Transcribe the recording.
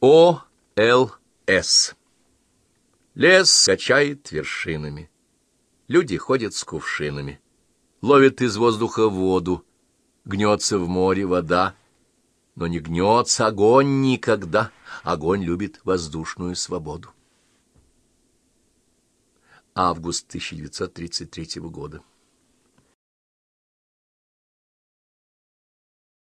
О.Л.С. Лес качает вершинами. Люди ходят с кувшинами. Ловят из воздуха воду. Гнется в море вода. Но не гнется огонь никогда. Огонь любит воздушную свободу. Август 1933 года.